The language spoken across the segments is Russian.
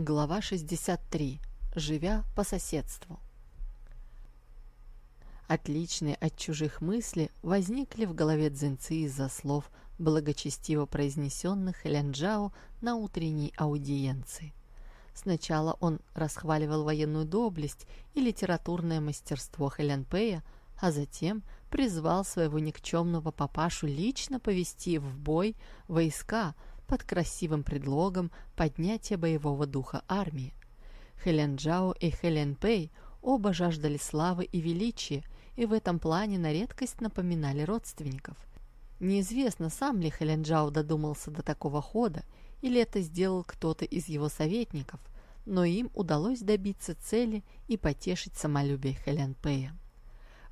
Глава 63. Живя по соседству. Отличные от чужих мысли возникли в голове Цзиньцы из-за слов, благочестиво произнесенных Лянджао на утренней аудиенции. Сначала он расхваливал военную доблесть и литературное мастерство Хэлянпэя, а затем призвал своего никчемного папашу лично повести в бой войска – под красивым предлогом поднятия боевого духа армии. Хэлен Джао и Хэлен Пэй оба жаждали славы и величия, и в этом плане на редкость напоминали родственников. Неизвестно, сам ли Хэлен Джао додумался до такого хода, или это сделал кто-то из его советников, но им удалось добиться цели и потешить самолюбие Хэлен Пэя.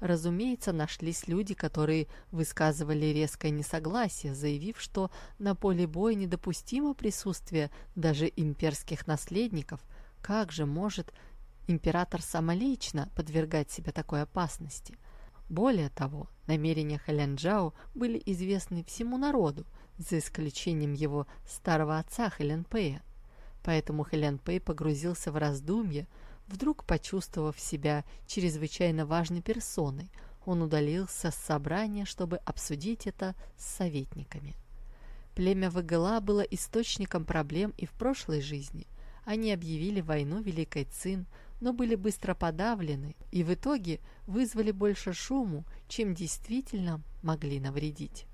Разумеется, нашлись люди, которые высказывали резкое несогласие, заявив, что на поле боя недопустимо присутствие даже имперских наследников. Как же может император самолично подвергать себя такой опасности? Более того, намерения Хэлянджао были известны всему народу, за исключением его старого отца Хэлянпэя. Поэтому Хэлянпэй погрузился в раздумья, Вдруг, почувствовав себя чрезвычайно важной персоной, он удалился с собрания, чтобы обсудить это с советниками. Племя Вагала было источником проблем и в прошлой жизни. Они объявили войну Великой Цин, но были быстро подавлены и в итоге вызвали больше шуму, чем действительно могли навредить.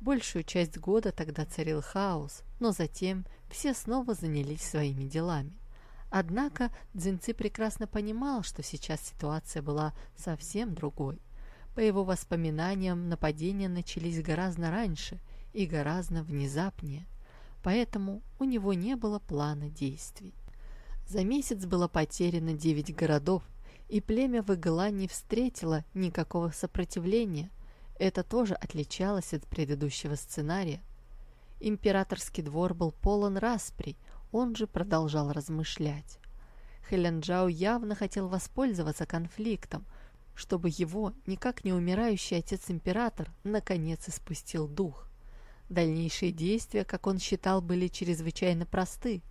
Большую часть года тогда царил хаос, но затем все снова занялись своими делами. Однако Дзинцы прекрасно понимал, что сейчас ситуация была совсем другой. По его воспоминаниям, нападения начались гораздо раньше и гораздо внезапнее, поэтому у него не было плана действий. За месяц было потеряно девять городов, и племя Выгла не встретило никакого сопротивления. Это тоже отличалось от предыдущего сценария. Императорский двор был полон расприй, он же продолжал размышлять. Хэлен Джао явно хотел воспользоваться конфликтом, чтобы его, никак не умирающий отец-император, наконец испустил дух. Дальнейшие действия, как он считал, были чрезвычайно просты.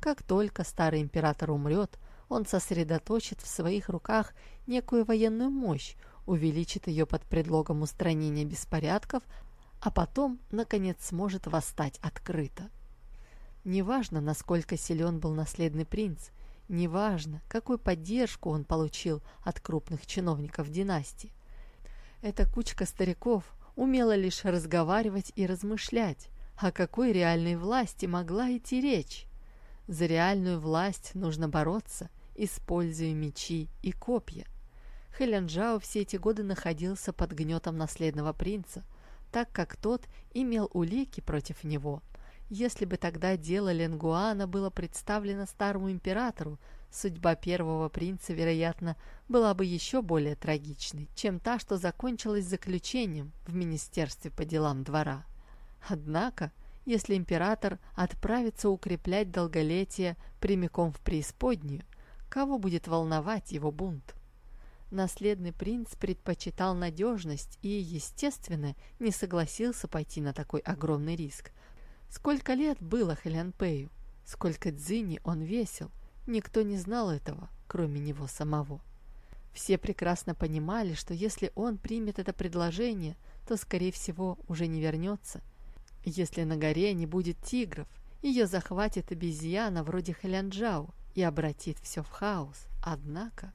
Как только старый император умрет, он сосредоточит в своих руках некую военную мощь, увеличит ее под предлогом устранения беспорядков, а потом, наконец, сможет восстать открыто. Неважно, насколько силен был наследный принц, неважно, какую поддержку он получил от крупных чиновников династии. Эта кучка стариков умела лишь разговаривать и размышлять, о какой реальной власти могла идти речь. За реальную власть нужно бороться, используя мечи и копья. Хэлянджао все эти годы находился под гнетом наследного принца, так как тот имел улики против него – если бы тогда дело Ленгуана было представлено старому императору, судьба первого принца, вероятно, была бы еще более трагичной, чем та, что закончилась заключением в Министерстве по делам двора. Однако, если император отправится укреплять долголетие прямиком в преисподнюю, кого будет волновать его бунт? Наследный принц предпочитал надежность и, естественно, не согласился пойти на такой огромный риск – Сколько лет было Хэлянпэю, сколько дзини он весил, никто не знал этого, кроме него самого. Все прекрасно понимали, что если он примет это предложение, то, скорее всего, уже не вернется. Если на горе не будет тигров, ее захватит обезьяна вроде Хэлянджао и обратит все в хаос. Однако,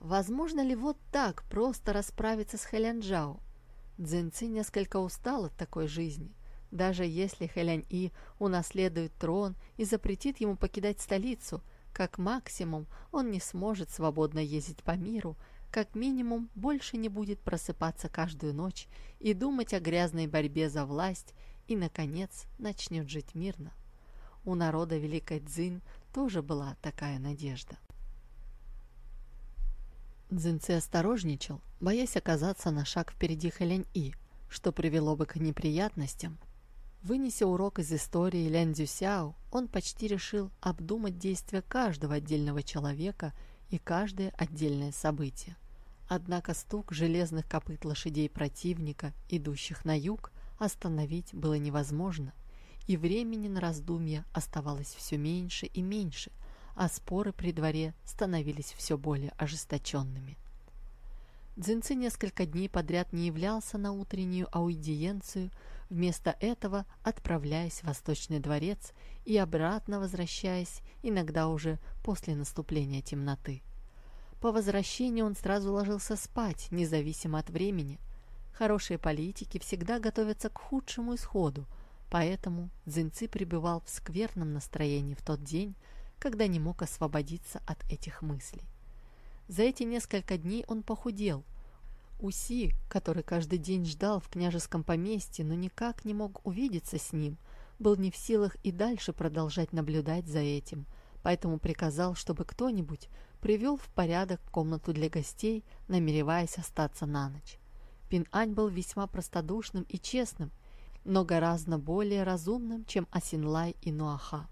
возможно ли вот так просто расправиться с Хэлянджао? Дзинци несколько устал от такой жизни – даже если Хэлянь-И унаследует трон и запретит ему покидать столицу, как максимум он не сможет свободно ездить по миру, как минимум больше не будет просыпаться каждую ночь и думать о грязной борьбе за власть и, наконец, начнет жить мирно. У народа Великой Цзинь тоже была такая надежда. Цзиньцы осторожничал, боясь оказаться на шаг впереди Хэлянь-И, что привело бы к неприятностям, Вынеся урок из истории Лян Цзюсяо, он почти решил обдумать действия каждого отдельного человека и каждое отдельное событие. Однако стук железных копыт лошадей противника, идущих на юг, остановить было невозможно. и времени на раздумья оставалось все меньше и меньше, а споры при дворе становились все более ожесточенными. Дзинцы несколько дней подряд не являлся на утреннюю аудиенцию, вместо этого отправляясь в Восточный дворец и обратно возвращаясь, иногда уже после наступления темноты. По возвращении он сразу ложился спать, независимо от времени. Хорошие политики всегда готовятся к худшему исходу, поэтому Дзинцы пребывал в скверном настроении в тот день, когда не мог освободиться от этих мыслей. За эти несколько дней он похудел. Уси, который каждый день ждал в княжеском поместье, но никак не мог увидеться с ним, был не в силах и дальше продолжать наблюдать за этим, поэтому приказал, чтобы кто-нибудь привел в порядок комнату для гостей, намереваясь остаться на ночь. Пин-Ань был весьма простодушным и честным, но гораздо более разумным, чем Асинлай и Нуаха.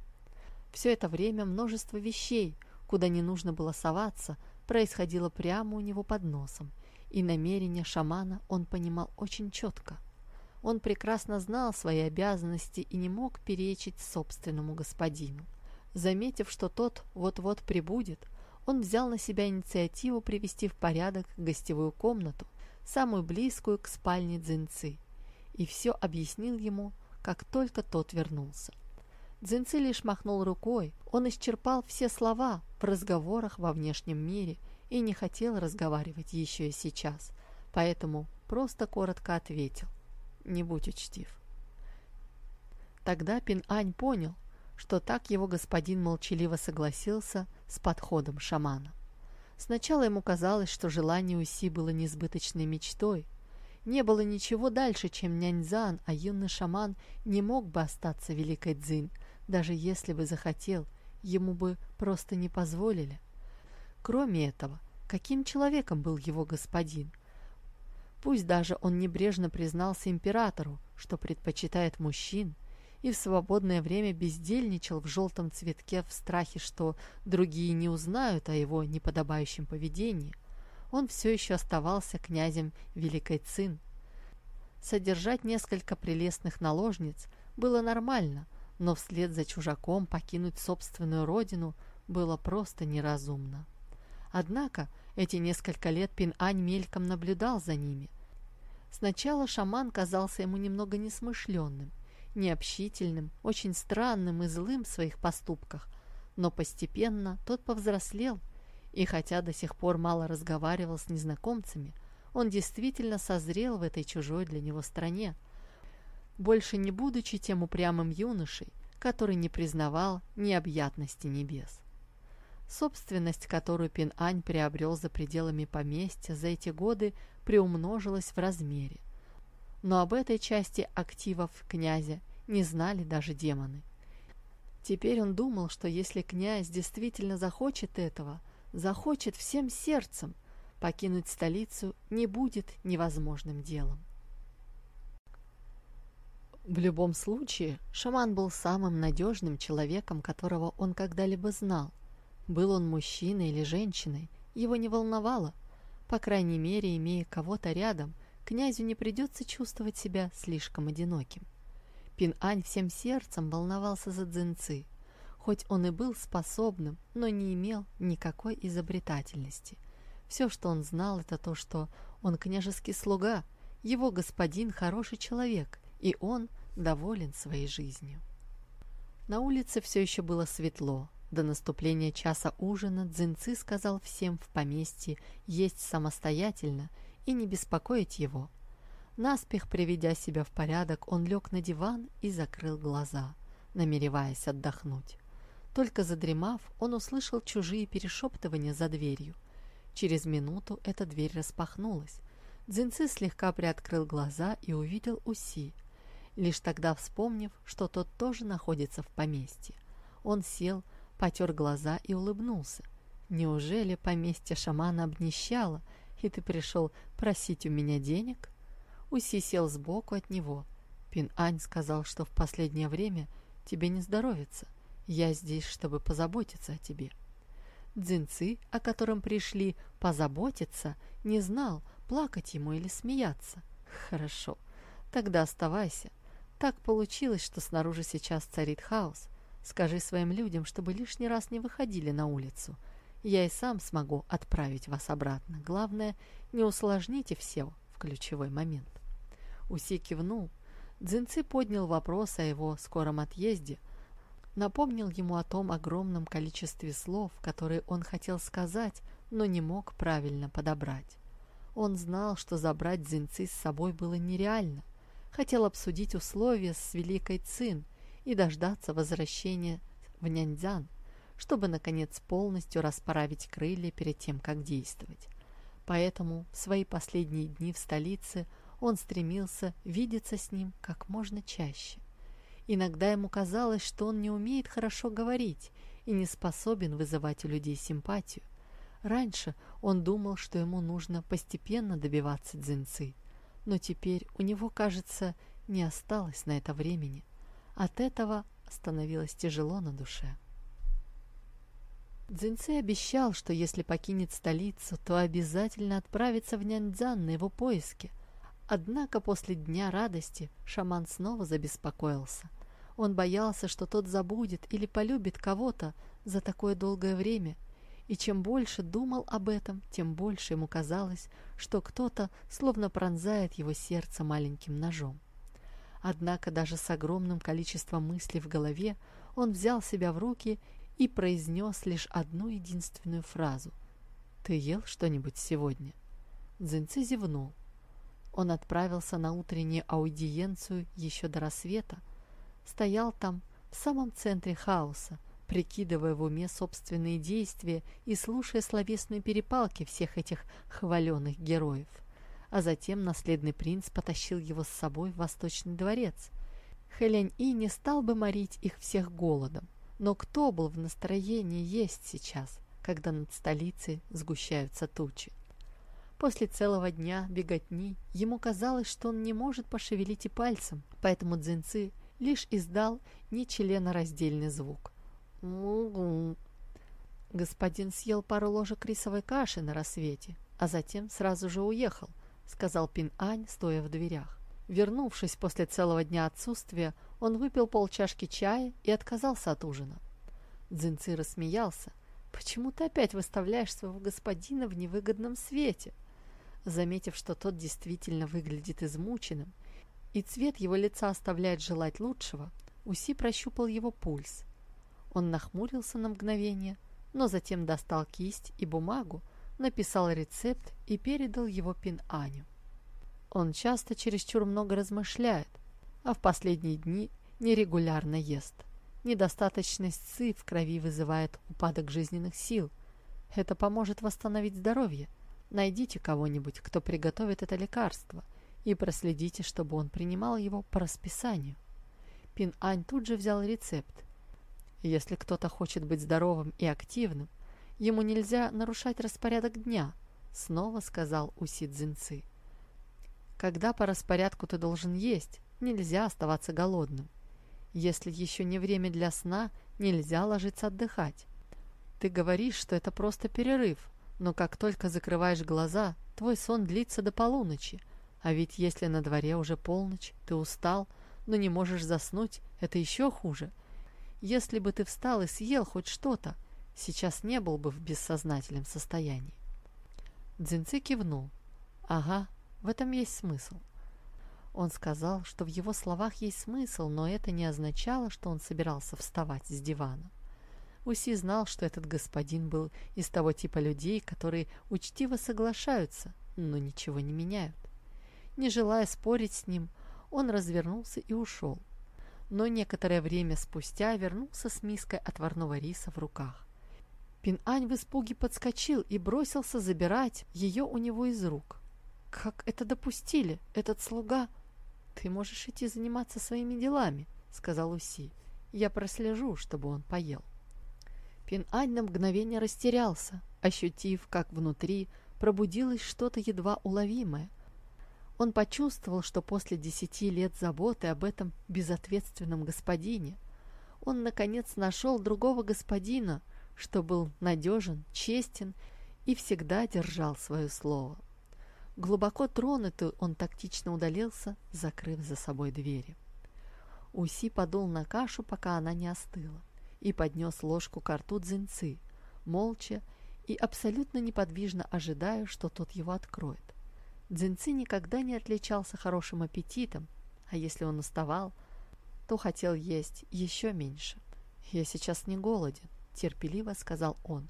Все это время множество вещей, куда не нужно было соваться, происходило прямо у него под носом, и намерения шамана он понимал очень четко. Он прекрасно знал свои обязанности и не мог перечить собственному господину. Заметив, что тот вот-вот прибудет, он взял на себя инициативу привести в порядок гостевую комнату, самую близкую к спальне Дзинцы, и все объяснил ему, как только тот вернулся. Дзинцы лишь махнул рукой, он исчерпал все слова в разговорах во внешнем мире и не хотел разговаривать еще и сейчас, поэтому просто коротко ответил «Не будь учтив». Тогда Пин-Ань понял, что так его господин молчаливо согласился с подходом шамана. Сначала ему казалось, что желание Уси было несбыточной мечтой. Не было ничего дальше, чем няньзан, а юный шаман не мог бы остаться великой дзинь, даже если бы захотел, ему бы просто не позволили. Кроме этого, каким человеком был его господин? Пусть даже он небрежно признался императору, что предпочитает мужчин, и в свободное время бездельничал в желтом цветке в страхе, что другие не узнают о его неподобающем поведении, он все еще оставался князем Великой Цин. Содержать несколько прелестных наложниц было нормально, но вслед за чужаком покинуть собственную родину было просто неразумно. Однако эти несколько лет Пин-Ань мельком наблюдал за ними. Сначала шаман казался ему немного несмышленным, необщительным, очень странным и злым в своих поступках, но постепенно тот повзрослел, и хотя до сих пор мало разговаривал с незнакомцами, он действительно созрел в этой чужой для него стране, больше не будучи тем упрямым юношей, который не признавал необъятности небес. Собственность, которую Пин-Ань приобрел за пределами поместья за эти годы, приумножилась в размере. Но об этой части активов князя не знали даже демоны. Теперь он думал, что если князь действительно захочет этого, захочет всем сердцем, покинуть столицу не будет невозможным делом. В любом случае, шаман был самым надежным человеком, которого он когда-либо знал. Был он мужчиной или женщиной, его не волновало. По крайней мере, имея кого-то рядом, князю не придется чувствовать себя слишком одиноким. Пин-Ань всем сердцем волновался за дзинцы. Хоть он и был способным, но не имел никакой изобретательности. Все, что он знал, это то, что он княжеский слуга, его господин хороший человек, и он доволен своей жизнью. На улице все еще было светло. До наступления часа ужина Дзинцы сказал всем в поместье есть самостоятельно и не беспокоить его. Наспех приведя себя в порядок, он лег на диван и закрыл глаза, намереваясь отдохнуть. Только задремав, он услышал чужие перешептывания за дверью. Через минуту эта дверь распахнулась. Дзинцы слегка приоткрыл глаза и увидел Уси, лишь тогда вспомнив, что тот тоже находится в поместье. Он сел, потер глаза и улыбнулся. «Неужели поместье шамана обнищало, и ты пришел просить у меня денег?» Уси сел сбоку от него. Пин-Ань сказал, что в последнее время тебе не здоровится. Я здесь, чтобы позаботиться о тебе. Дзинцы, о котором пришли позаботиться, не знал, плакать ему или смеяться. Хорошо, тогда оставайся. Так получилось, что снаружи сейчас царит хаос. Скажи своим людям, чтобы лишний раз не выходили на улицу. Я и сам смогу отправить вас обратно. Главное, не усложните все в ключевой момент. Уси кивнул. Дзинцы поднял вопрос о его скором отъезде, напомнил ему о том огромном количестве слов, которые он хотел сказать, но не мог правильно подобрать. Он знал, что забрать Дзинцы с собой было нереально. Хотел обсудить условия с Великой Цин и дождаться возвращения в Няньцзян, чтобы, наконец, полностью расправить крылья перед тем, как действовать. Поэтому в свои последние дни в столице он стремился видеться с ним как можно чаще. Иногда ему казалось, что он не умеет хорошо говорить и не способен вызывать у людей симпатию. Раньше он думал, что ему нужно постепенно добиваться дзинцы, но теперь у него, кажется, не осталось на это времени. От этого становилось тяжело на душе. Дзинцы обещал, что если покинет столицу, то обязательно отправится в Няньцзян на его поиски. Однако после дня радости шаман снова забеспокоился. Он боялся, что тот забудет или полюбит кого-то за такое долгое время, и чем больше думал об этом, тем больше ему казалось, что кто-то словно пронзает его сердце маленьким ножом. Однако даже с огромным количеством мыслей в голове он взял себя в руки и произнес лишь одну единственную фразу. «Ты ел что-нибудь сегодня?» Дзинцы зевнул. Он отправился на утреннюю аудиенцию еще до рассвета, стоял там, в самом центре хаоса, прикидывая в уме собственные действия и слушая словесные перепалки всех этих хваленных героев. А затем наследный принц потащил его с собой в Восточный дворец. Хэлянь-И не стал бы морить их всех голодом, но кто был в настроении есть сейчас, когда над столицей сгущаются тучи? После целого дня беготни ему казалось, что он не может пошевелить и пальцем, поэтому Дзинцы лишь издал нечленораздельный звук. «Угу». Господин съел пару ложек рисовой каши на рассвете, а затем сразу же уехал, сказал Пин-Ань, стоя в дверях. Вернувшись после целого дня отсутствия, он выпил полчашки чая и отказался от ужина. Дзинци рассмеялся. «Почему ты опять выставляешь своего господина в невыгодном свете?» Заметив, что тот действительно выглядит измученным, и цвет его лица оставляет желать лучшего, Уси прощупал его пульс. Он нахмурился на мгновение, но затем достал кисть и бумагу, написал рецепт и передал его Пин-Аню. Он часто чересчур много размышляет, а в последние дни нерегулярно ест. Недостаточность ЦИ в крови вызывает упадок жизненных сил. Это поможет восстановить здоровье. Найдите кого-нибудь, кто приготовит это лекарство, и проследите, чтобы он принимал его по расписанию. Пин-Ань тут же взял рецепт если кто-то хочет быть здоровым и активным, ему нельзя нарушать распорядок дня, снова сказал Уси Цзиньцы. Когда по распорядку ты должен есть, нельзя оставаться голодным. Если еще не время для сна, нельзя ложиться отдыхать. Ты говоришь, что это просто перерыв, но как только закрываешь глаза, твой сон длится до полуночи. А ведь если на дворе уже полночь, ты устал, но не можешь заснуть, это еще хуже – если бы ты встал и съел хоть что-то, сейчас не был бы в бессознательном состоянии. Дзинцы кивнул. Ага, в этом есть смысл. Он сказал, что в его словах есть смысл, но это не означало, что он собирался вставать с дивана. Уси знал, что этот господин был из того типа людей, которые учтиво соглашаются, но ничего не меняют. Не желая спорить с ним, он развернулся и ушел но некоторое время спустя вернулся с миской отварного риса в руках. Пин-Ань в испуге подскочил и бросился забирать ее у него из рук. «Как это допустили? Этот слуга...» «Ты можешь идти заниматься своими делами», — сказал Уси. «Я прослежу, чтобы он поел». Пин-Ань на мгновение растерялся, ощутив, как внутри пробудилось что-то едва уловимое — он почувствовал, что после десяти лет заботы об этом безответственном господине он, наконец, нашел другого господина, что был надежен, честен и всегда держал свое слово. Глубоко тронутый он тактично удалился, закрыв за собой двери. Уси подул на кашу, пока она не остыла, и поднес ложку к рту дзинцы, молча и абсолютно неподвижно ожидая, что тот его откроет. Дзинцы никогда не отличался хорошим аппетитом, а если он уставал, то хотел есть еще меньше. «Я сейчас не голоден», — терпеливо сказал он.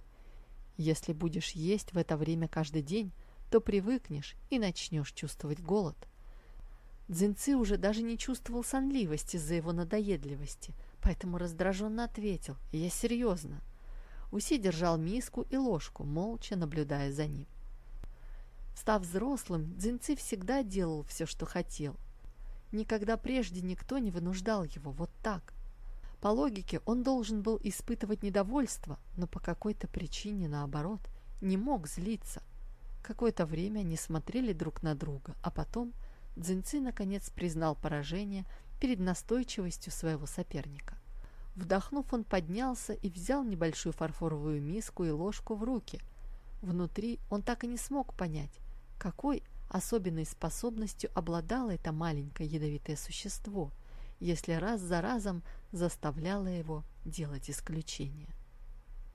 «Если будешь есть в это время каждый день, то привыкнешь и начнешь чувствовать голод». Дзинцы уже даже не чувствовал сонливости из-за его надоедливости, поэтому раздраженно ответил «Я серьезно». Уси держал миску и ложку, молча наблюдая за ним. Став взрослым, Дзинцы всегда делал все, что хотел. Никогда прежде никто не вынуждал его вот так. По логике, он должен был испытывать недовольство, но по какой-то причине, наоборот, не мог злиться. Какое-то время они смотрели друг на друга, а потом Дзинцы наконец признал поражение перед настойчивостью своего соперника. Вдохнув, он поднялся и взял небольшую фарфоровую миску и ложку в руки. Внутри он так и не смог понять, какой особенной способностью обладало это маленькое ядовитое существо – если раз за разом заставляла его делать исключения.